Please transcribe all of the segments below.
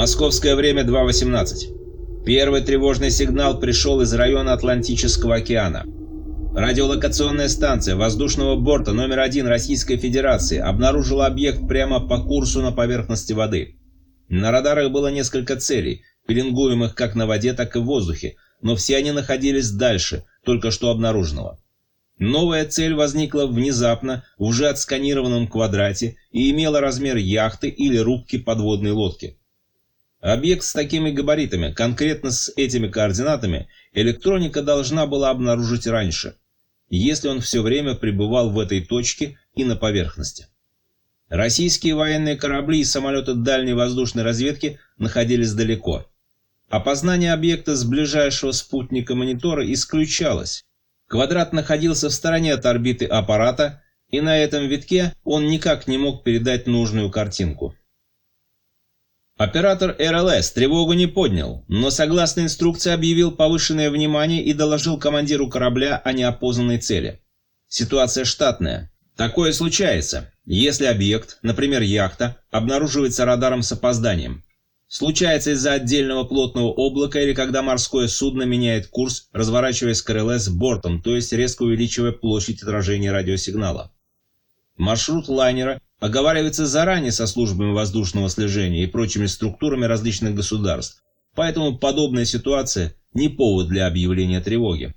Московское время 2.18. Первый тревожный сигнал пришел из района Атлантического океана. Радиолокационная станция воздушного борта номер один Российской Федерации обнаружила объект прямо по курсу на поверхности воды. На радарах было несколько целей, пеленгуемых как на воде, так и в воздухе, но все они находились дальше, только что обнаруженного. Новая цель возникла внезапно в уже отсканированном квадрате и имела размер яхты или рубки подводной лодки. Объект с такими габаритами, конкретно с этими координатами, электроника должна была обнаружить раньше, если он все время пребывал в этой точке и на поверхности. Российские военные корабли и самолеты дальней воздушной разведки находились далеко. Опознание объекта с ближайшего спутника монитора исключалось. Квадрат находился в стороне от орбиты аппарата, и на этом витке он никак не мог передать нужную картинку. Оператор РЛС тревогу не поднял, но согласно инструкции объявил повышенное внимание и доложил командиру корабля о неопознанной цели. Ситуация штатная. Такое случается, если объект, например яхта, обнаруживается радаром с опозданием. Случается из-за отдельного плотного облака или когда морское судно меняет курс, разворачиваясь к РЛС бортом, то есть резко увеличивая площадь отражения радиосигнала. Маршрут лайнера оговаривается заранее со службами воздушного слежения и прочими структурами различных государств, поэтому подобная ситуация не повод для объявления тревоги.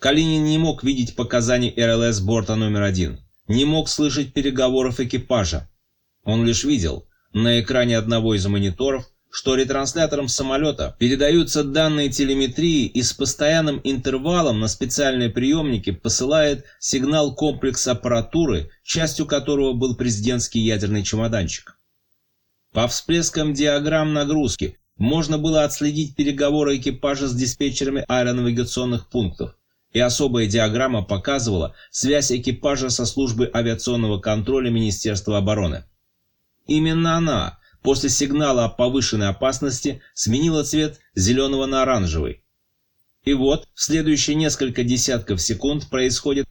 Калинин не мог видеть показаний РЛС борта номер один, не мог слышать переговоров экипажа. Он лишь видел на экране одного из мониторов что ретранслятором самолета передаются данные телеметрии и с постоянным интервалом на специальные приемники посылает сигнал комплекс аппаратуры, частью которого был президентский ядерный чемоданчик. По всплескам диаграмм нагрузки можно было отследить переговоры экипажа с диспетчерами аэронавигационных пунктов, и особая диаграмма показывала связь экипажа со службой авиационного контроля Министерства обороны. Именно она после сигнала о повышенной опасности сменила цвет зеленого на оранжевый. И вот в следующие несколько десятков секунд происходит